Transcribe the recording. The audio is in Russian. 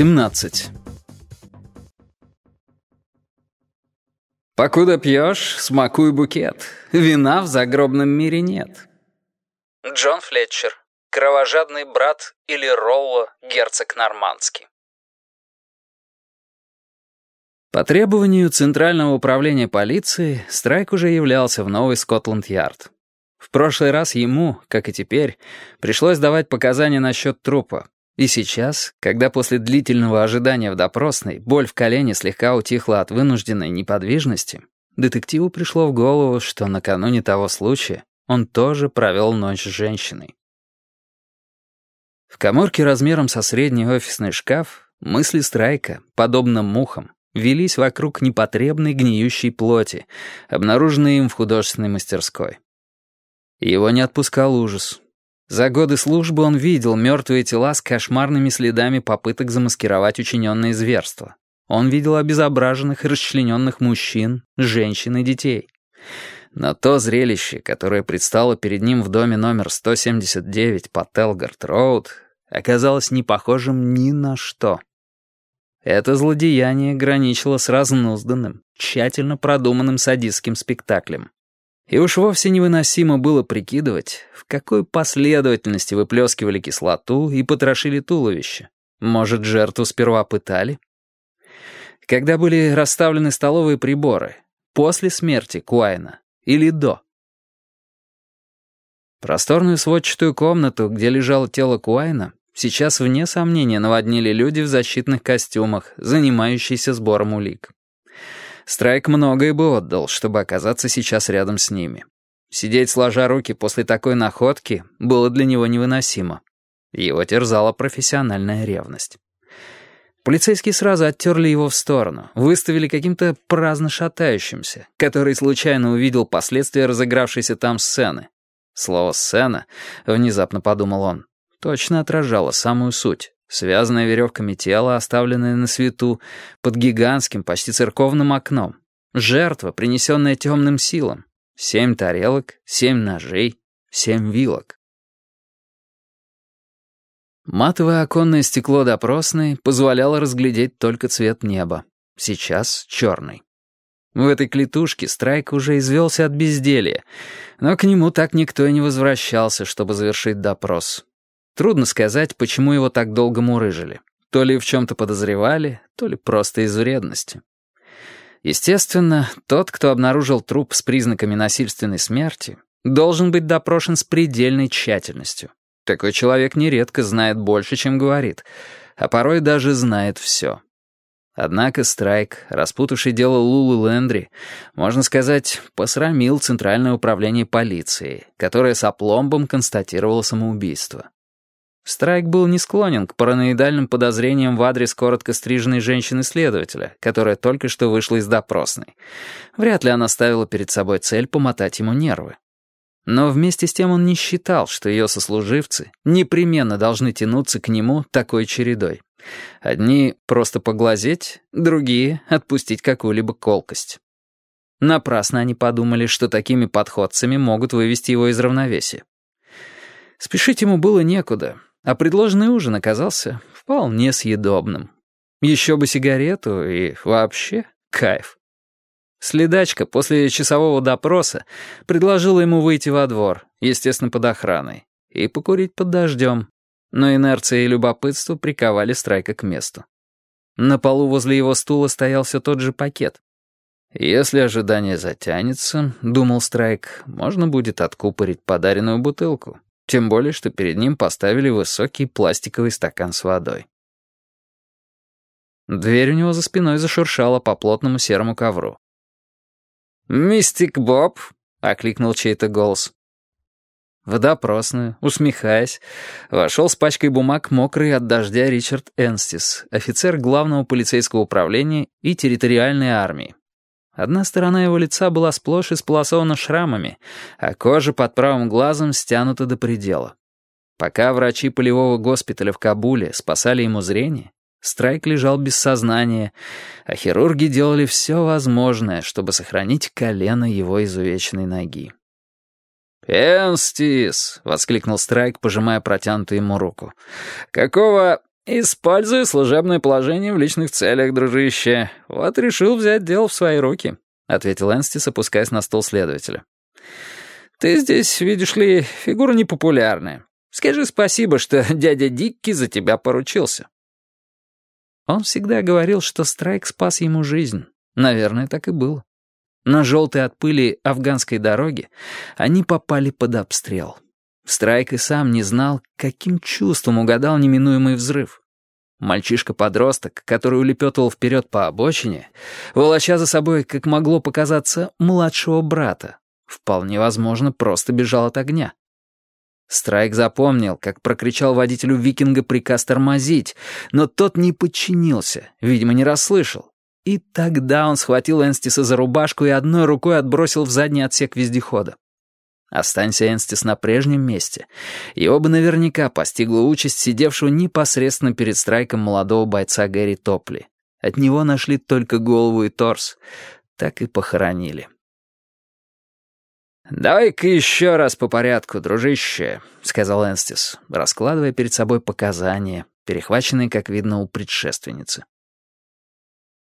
17. Покуда пьешь, смакуй букет. Вина в загробном мире нет. Джон Флетчер. Кровожадный брат или Ролло, герцог Нормандский. По требованию Центрального управления полиции, Страйк уже являлся в новый Скотланд-Ярд. В прошлый раз ему, как и теперь, пришлось давать показания насчет трупа, и сейчас, когда после длительного ожидания в допросной боль в колене слегка утихла от вынужденной неподвижности, детективу пришло в голову, что накануне того случая он тоже провел ночь с женщиной. В коморке размером со средний офисный шкаф мысли Страйка, подобно мухам, велись вокруг непотребной гниющей плоти, обнаруженной им в художественной мастерской. Его не отпускал ужас. За годы службы он видел мертвые тела с кошмарными следами попыток замаскировать учиненные зверства. Он видел обезображенных и расчлененных мужчин, женщин и детей. Но то зрелище, которое предстало перед ним в доме номер 179 по Телгард-Роуд, оказалось не похожим ни на что. Это злодеяние граничило с разнузданным, тщательно продуманным садистским спектаклем. И уж вовсе невыносимо было прикидывать, в какой последовательности выплескивали кислоту и потрошили туловище. Может, жертву сперва пытали? Когда были расставлены столовые приборы? После смерти Куайна или до? Просторную сводчатую комнату, где лежало тело Куайна, сейчас вне сомнения наводнили люди в защитных костюмах, занимающиеся сбором улик. Страйк многое бы отдал, чтобы оказаться сейчас рядом с ними. Сидеть сложа руки после такой находки было для него невыносимо. Его терзала профессиональная ревность. Полицейские сразу оттерли его в сторону, выставили каким-то праздно шатающимся, который случайно увидел последствия разыгравшейся там сцены. Слово «сцена», внезапно подумал он, точно отражало самую суть. Связанное веревками тело, оставленное на свету, под гигантским, почти церковным окном. Жертва, принесенная темным силам. Семь тарелок, семь ножей, семь вилок. Матовое оконное стекло допросной позволяло разглядеть только цвет неба. Сейчас черный. В этой клетушке Страйк уже извелся от безделья, но к нему так никто и не возвращался, чтобы завершить допрос. Трудно сказать, почему его так долго мурыжили. То ли в чем-то подозревали, то ли просто из вредности. Естественно, тот, кто обнаружил труп с признаками насильственной смерти, должен быть допрошен с предельной тщательностью. Такой человек нередко знает больше, чем говорит, а порой даже знает все. Однако Страйк, распутавший дело Лулы Лэндри, можно сказать, посрамил Центральное управление полиции, которое с опломбом констатировало самоубийство. Страйк был не склонен к параноидальным подозрениям в адрес коротко стриженной женщины-следователя, которая только что вышла из допросной. Вряд ли она ставила перед собой цель помотать ему нервы. Но вместе с тем он не считал, что ее сослуживцы непременно должны тянуться к нему такой чередой. Одни — просто поглазеть, другие — отпустить какую-либо колкость. Напрасно они подумали, что такими подходцами могут вывести его из равновесия. Спешить ему было некуда — а предложенный ужин оказался вполне съедобным. Еще бы сигарету и вообще кайф. Следачка после часового допроса предложила ему выйти во двор, естественно, под охраной, и покурить под дождем. Но инерция и любопытство приковали Страйка к месту. На полу возле его стула стоял все тот же пакет. «Если ожидание затянется, — думал Страйк, — можно будет откупорить подаренную бутылку. Тем более, что перед ним поставили высокий пластиковый стакан с водой. Дверь у него за спиной зашуршала по плотному серому ковру. «Мистик Боб!» — окликнул чей-то голос. В допросную, усмехаясь, вошел с пачкой бумаг мокрый от дождя Ричард Энстис, офицер главного полицейского управления и территориальной армии, Одна сторона его лица была сплошь исполосована шрамами, а кожа под правым глазом стянута до предела. Пока врачи полевого госпиталя в Кабуле спасали ему зрение, Страйк лежал без сознания, а хирурги делали все возможное, чтобы сохранить колено его изувеченной ноги. «Энстис!» — воскликнул Страйк, пожимая протянутую ему руку. «Какого «Использую служебное положение в личных целях, дружище. Вот решил взять дело в свои руки», — ответил Энстис, опускаясь на стол следователя. «Ты здесь, видишь ли, фигура непопулярная. Скажи спасибо, что дядя Дикки за тебя поручился». Он всегда говорил, что Страйк спас ему жизнь. Наверное, так и было. На желтой от пыли афганской дороги они попали под обстрел. Страйк и сам не знал, каким чувством угадал неминуемый взрыв. Мальчишка-подросток, который улепетывал вперед по обочине, волоча за собой, как могло показаться, младшего брата, вполне возможно, просто бежал от огня. Страйк запомнил, как прокричал водителю викинга приказ тормозить, но тот не подчинился, видимо, не расслышал. И тогда он схватил Энстиса за рубашку и одной рукой отбросил в задний отсек вездехода. Останься Энстис на прежнем месте, его бы наверняка постигла участь сидевшего непосредственно перед страйком молодого бойца Гэри Топли. От него нашли только голову и торс. Так и похоронили. «Давай-ка еще раз по порядку, дружище», — сказал Энстис, раскладывая перед собой показания, перехваченные, как видно, у предшественницы.